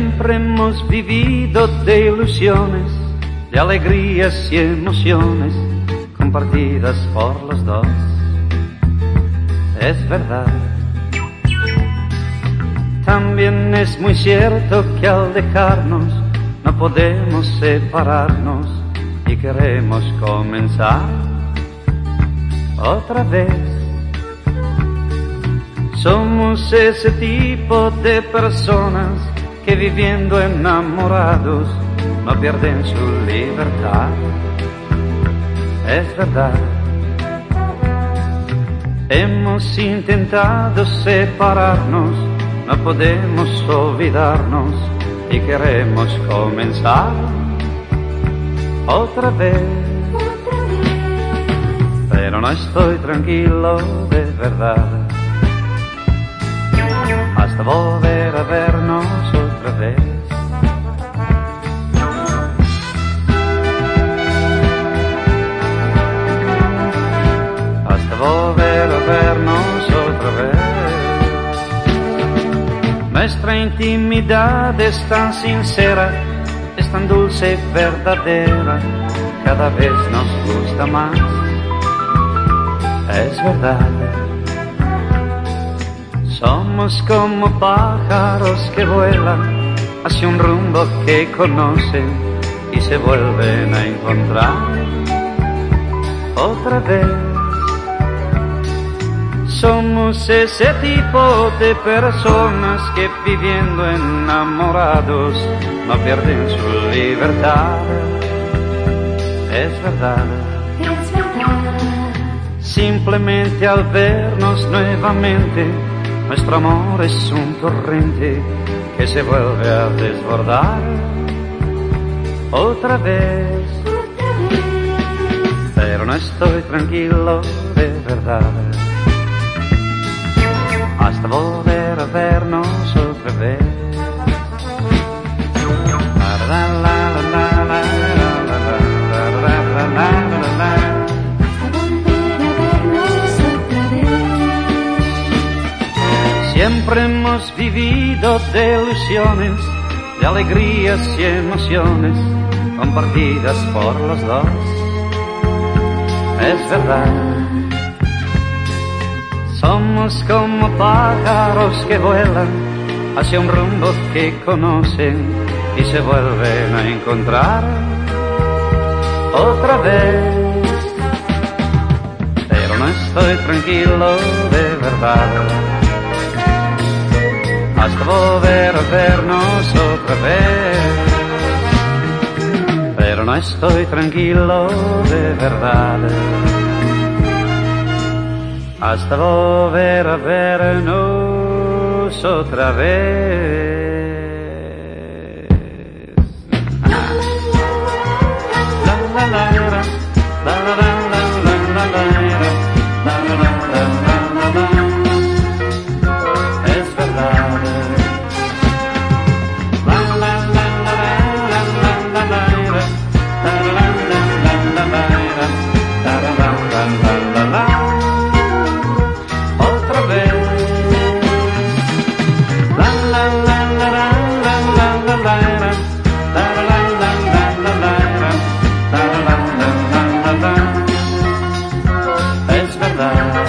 Siempre hemos vivido de ilusiones, de alegrías y emociones compartidas por los dos. Es verdad. También es muy cierto que al dejarnos no podemos separarnos y queremos comenzar otra vez. Somos ese tipo de personas que viviendo enamorados no pierden su libertad. Es verdad. Hemos intentado separarnos, no podemos olvidarnos y queremos comenzar otra vez. Pero no estoy tranquilo de verdad hasta volver a vernos Hasta volver a vernos otra vez. Nuestra intimidad es tan sincera, es tan dulce y verdadera, cada vez nos gusta más. Es verdad. Somos como pájaros que vuelan hacia un rumbo que conocen y se vuelven a encontrar otra vez. Somos ese tipo de personas que viviendo enamorados no pierden su libertad. Es verdad. Es verdad. Simplemente al vernos nuevamente, nuestro amor es un torrente que se vuelve a desbordar otra vez. Pero no estoy tranquilo de verdad. Hasta volver a vernos otra vez. Siempre hemos vivido de ilusiones, de alegrías y emociones compartidas por los dos. Es verdad. Somos como pájaros que vuelan hacia un rumbo que conocen y se vuelven a encontrar otra vez. Pero no estoy tranquilo de verdad hasta a vernos otra vez. Pero no estoy tranquilo de verdad hasta volver a vernos otra vez. verdad.